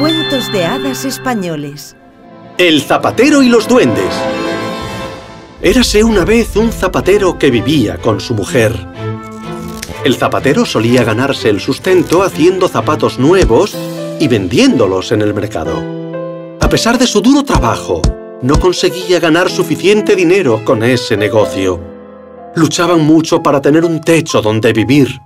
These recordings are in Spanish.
Cuentos de hadas españoles El zapatero y los duendes Érase una vez un zapatero que vivía con su mujer. El zapatero solía ganarse el sustento haciendo zapatos nuevos y vendiéndolos en el mercado. A pesar de su duro trabajo, no conseguía ganar suficiente dinero con ese negocio. Luchaban mucho para tener un techo donde vivir.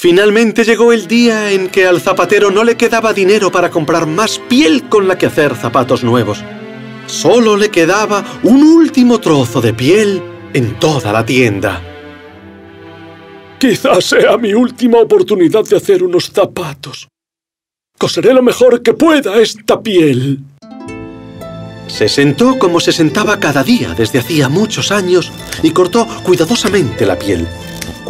Finalmente llegó el día en que al zapatero no le quedaba dinero para comprar más piel con la que hacer zapatos nuevos. Solo le quedaba un último trozo de piel en toda la tienda. Quizás sea mi última oportunidad de hacer unos zapatos. Coseré lo mejor que pueda esta piel. Se sentó como se sentaba cada día desde hacía muchos años y cortó cuidadosamente la piel.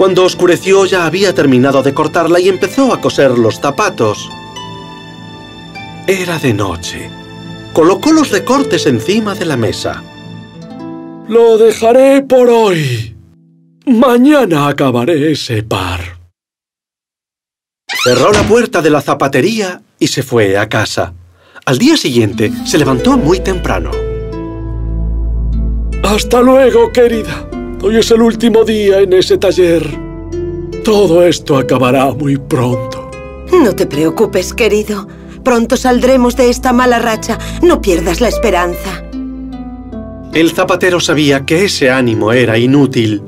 Cuando oscureció ya había terminado de cortarla y empezó a coser los zapatos. Era de noche. Colocó los recortes encima de la mesa. Lo dejaré por hoy. Mañana acabaré ese par. Cerró la puerta de la zapatería y se fue a casa. Al día siguiente se levantó muy temprano. Hasta luego, querida. Hoy es el último día en ese taller. Todo esto acabará muy pronto. No te preocupes, querido. Pronto saldremos de esta mala racha. No pierdas la esperanza. El zapatero sabía que ese ánimo era inútil.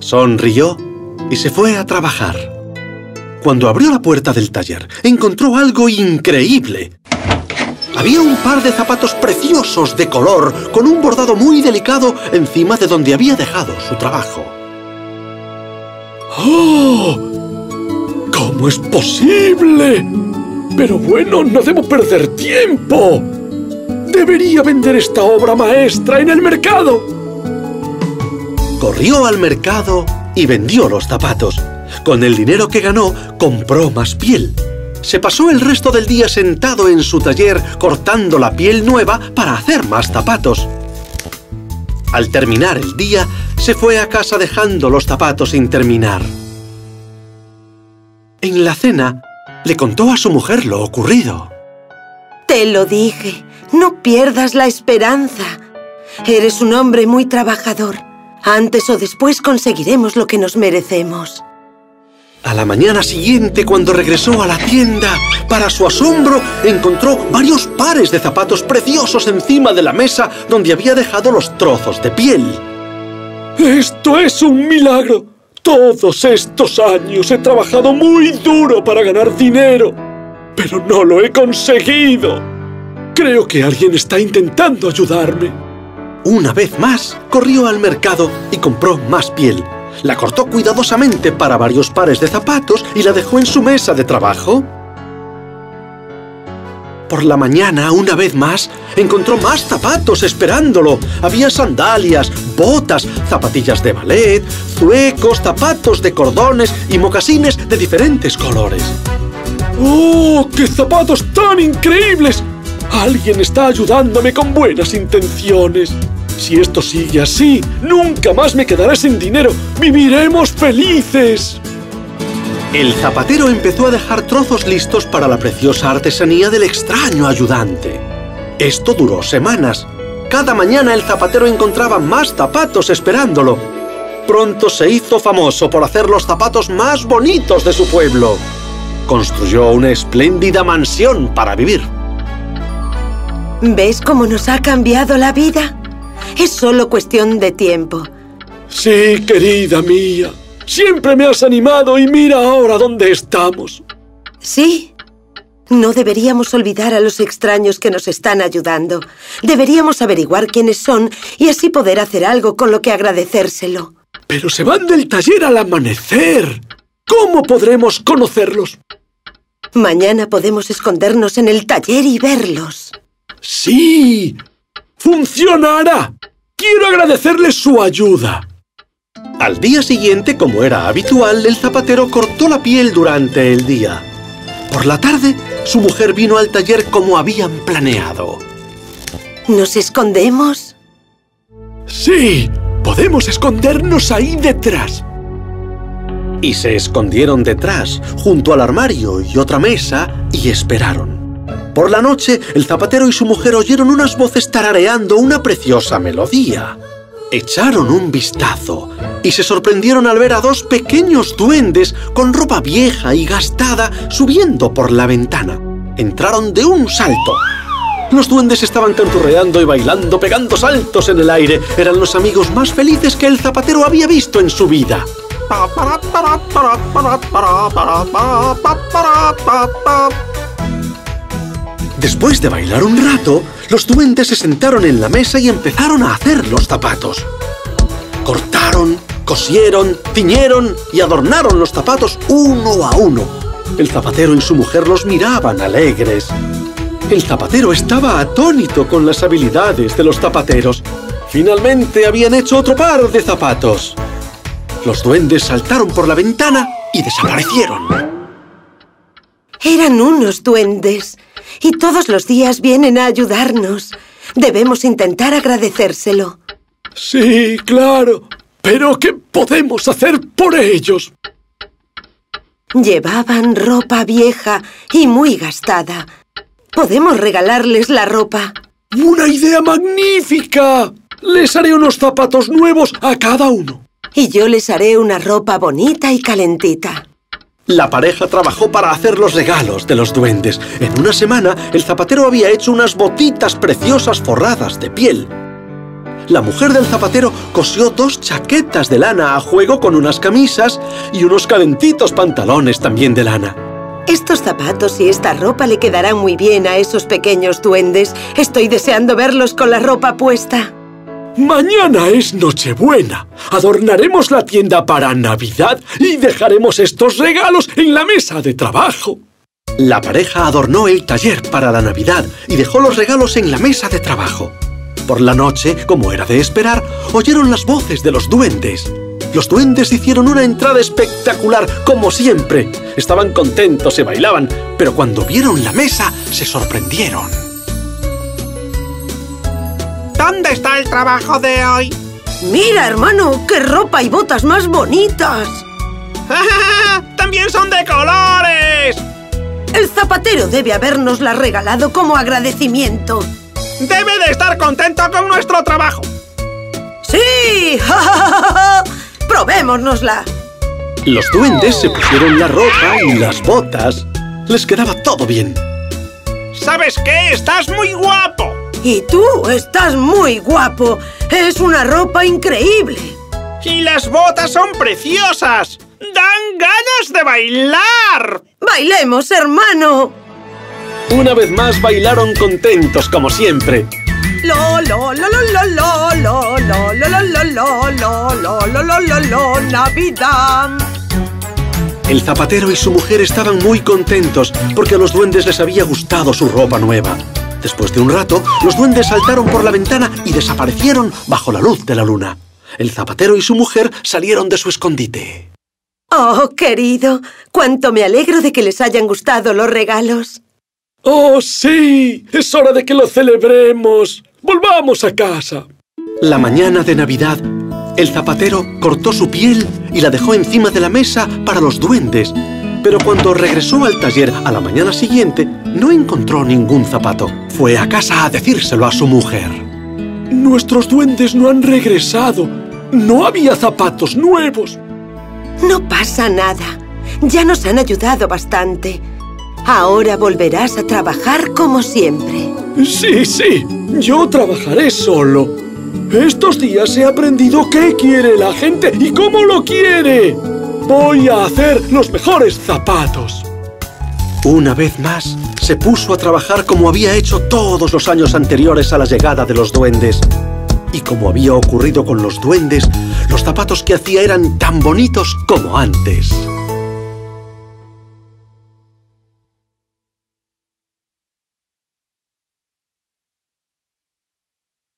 Sonrió y se fue a trabajar. Cuando abrió la puerta del taller, encontró algo increíble. Había un par de zapatos preciosos de color, con un bordado muy delicado encima de donde había dejado su trabajo. ¡Oh! ¿Cómo es posible? Pero bueno, no debo perder tiempo. Debería vender esta obra maestra en el mercado. Corrió al mercado y vendió los zapatos. Con el dinero que ganó, compró más piel. Se pasó el resto del día sentado en su taller cortando la piel nueva para hacer más zapatos. Al terminar el día, se fue a casa dejando los zapatos sin terminar. En la cena, le contó a su mujer lo ocurrido. Te lo dije. No pierdas la esperanza. Eres un hombre muy trabajador. Antes o después conseguiremos lo que nos merecemos. A la mañana siguiente, cuando regresó a la tienda, para su asombro, encontró varios pares de zapatos preciosos encima de la mesa donde había dejado los trozos de piel. ¡Esto es un milagro! Todos estos años he trabajado muy duro para ganar dinero, pero no lo he conseguido. Creo que alguien está intentando ayudarme. Una vez más, corrió al mercado y compró más piel. La cortó cuidadosamente para varios pares de zapatos y la dejó en su mesa de trabajo. Por la mañana, una vez más, encontró más zapatos esperándolo. Había sandalias, botas, zapatillas de ballet, zuecos, zapatos de cordones y mocasines de diferentes colores. ¡Oh, qué zapatos tan increíbles! Alguien está ayudándome con buenas intenciones. Si esto sigue así, nunca más me quedaré sin dinero. ¡Viviremos felices! El zapatero empezó a dejar trozos listos para la preciosa artesanía del extraño ayudante. Esto duró semanas. Cada mañana el zapatero encontraba más zapatos esperándolo. Pronto se hizo famoso por hacer los zapatos más bonitos de su pueblo. Construyó una espléndida mansión para vivir. ¿Ves cómo nos ha cambiado la vida? Es solo cuestión de tiempo. Sí, querida mía. Siempre me has animado y mira ahora dónde estamos. Sí. No deberíamos olvidar a los extraños que nos están ayudando. Deberíamos averiguar quiénes son y así poder hacer algo con lo que agradecérselo. Pero se van del taller al amanecer. ¿Cómo podremos conocerlos? Mañana podemos escondernos en el taller y verlos. ¡Sí! ¡Funcionará! Quiero agradecerles su ayuda. Al día siguiente, como era habitual, el zapatero cortó la piel durante el día. Por la tarde, su mujer vino al taller como habían planeado. ¿Nos escondemos? Sí, podemos escondernos ahí detrás. Y se escondieron detrás, junto al armario y otra mesa, y esperaron. Por la noche, el zapatero y su mujer oyeron unas voces tarareando una preciosa melodía. Echaron un vistazo y se sorprendieron al ver a dos pequeños duendes con ropa vieja y gastada subiendo por la ventana. Entraron de un salto. Los duendes estaban canturreando y bailando, pegando saltos en el aire. Eran los amigos más felices que el zapatero había visto en su vida. Después de bailar un rato, los duendes se sentaron en la mesa y empezaron a hacer los zapatos. Cortaron, cosieron, tiñeron y adornaron los zapatos uno a uno. El zapatero y su mujer los miraban alegres. El zapatero estaba atónito con las habilidades de los zapateros. Finalmente habían hecho otro par de zapatos. Los duendes saltaron por la ventana y desaparecieron. Eran unos duendes y todos los días vienen a ayudarnos. Debemos intentar agradecérselo. Sí, claro. Pero ¿qué podemos hacer por ellos? Llevaban ropa vieja y muy gastada. Podemos regalarles la ropa. ¡Una idea magnífica! Les haré unos zapatos nuevos a cada uno. Y yo les haré una ropa bonita y calentita. La pareja trabajó para hacer los regalos de los duendes. En una semana, el zapatero había hecho unas botitas preciosas forradas de piel. La mujer del zapatero cosió dos chaquetas de lana a juego con unas camisas y unos calentitos pantalones también de lana. Estos zapatos y esta ropa le quedarán muy bien a esos pequeños duendes. Estoy deseando verlos con la ropa puesta. Mañana es Nochebuena. Adornaremos la tienda para Navidad y dejaremos estos regalos en la mesa de trabajo. La pareja adornó el taller para la Navidad y dejó los regalos en la mesa de trabajo. Por la noche, como era de esperar, oyeron las voces de los duendes. Los duendes hicieron una entrada espectacular, como siempre. Estaban contentos y bailaban, pero cuando vieron la mesa, se sorprendieron. ¿Dónde está el trabajo de hoy? Mira, hermano, qué ropa y botas más bonitas. ¡También son de colores! El zapatero debe habernosla regalado como agradecimiento. Debe de estar contento con nuestro trabajo. ¡Sí! ¡Probémonosla! Los duendes se pusieron la ropa y las botas. Les quedaba todo bien. ¿Sabes qué? ¡Estás muy guapo! Y tú estás muy guapo. Es una ropa increíble. Y las botas son preciosas. ¡Dan ganas de bailar! ¡Bailemos, hermano! Una vez más bailaron contentos como siempre. Lo, lo, lo, lo, lo, lo, lo, lo, lo, lo, lo, lo, lo, lo, lo, lo, lo, lo, Navidad. El zapatero y su mujer estaban muy contentos porque a los duendes les había gustado su ropa nueva. Después de un rato, los duendes saltaron por la ventana y desaparecieron bajo la luz de la luna. El zapatero y su mujer salieron de su escondite. Oh, querido, cuánto me alegro de que les hayan gustado los regalos. ¡Oh, sí! ¡Es hora de que lo celebremos! ¡Volvamos a casa! La mañana de Navidad, el zapatero cortó su piel y la dejó encima de la mesa para los duendes. Pero cuando regresó al taller a la mañana siguiente, no encontró ningún zapato. Fue a casa a decírselo a su mujer. Nuestros duendes no han regresado. No había zapatos nuevos. No pasa nada. Ya nos han ayudado bastante. Ahora volverás a trabajar como siempre. Sí, sí. Yo trabajaré solo. Estos días he aprendido qué quiere la gente y cómo lo quiere. Voy a hacer los mejores zapatos. Una vez más, se puso a trabajar como había hecho todos los años anteriores a la llegada de los duendes. Y como había ocurrido con los duendes, los zapatos que hacía eran tan bonitos como antes.